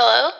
Hello?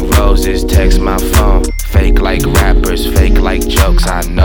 roses, text my phone. Fake like rappers, fake like jokes, I know.